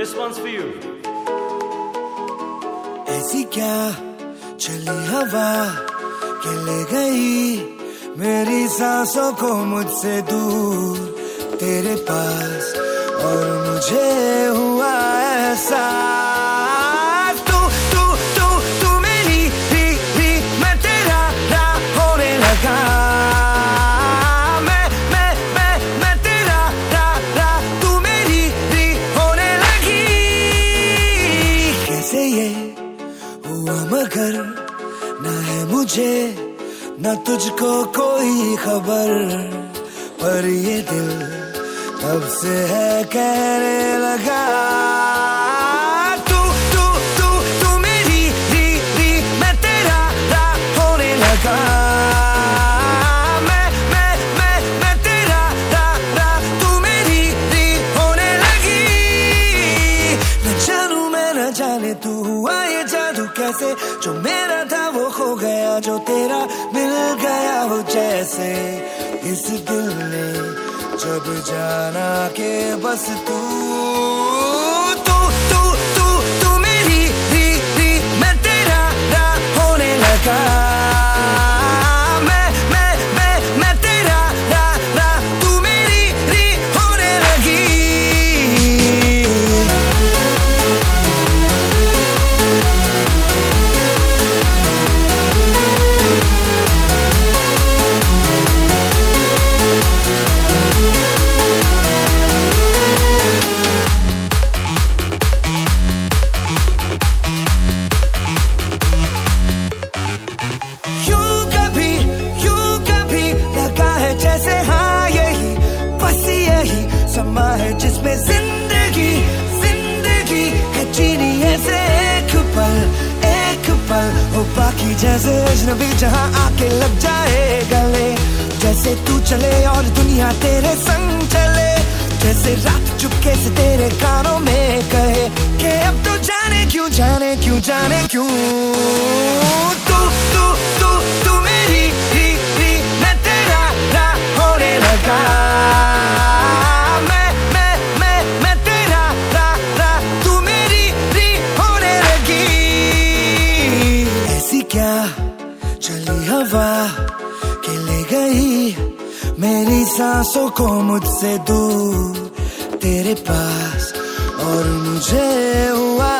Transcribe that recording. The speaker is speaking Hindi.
one's for you. ऐसी क्या चली हवा के ले गई मेरी सांसों को मुझसे दूर, तेरे पास मुझे, न तुझको कोई खबर। पर ये दिल तब से है कहने लगा। तू तू तू तू मेरी, री री, मैं तेरा रा होने लगा। जानू तू हुआ ये जादू कैसे? जो मेरा था वो खो गया, जो तेरा मिल गया हो जैसे। इस दिल ने जब जाना के बस तू। जिसमें ज़िंदगी ज़िंदगी है जीनी ऐसे एक पल एक पल। हो बाकी जैसे अजनबी जहाँ आके लग जाए गले। जैसे तू चले और दुनिया तेरे संग चले। जैसे रात चुपके से तेरे कानों में कहे के अब तो जाने क्यों जाने क्यों जाने क्यों? सांसों को मुझसे दूर तेरे पास और मुझे हुआ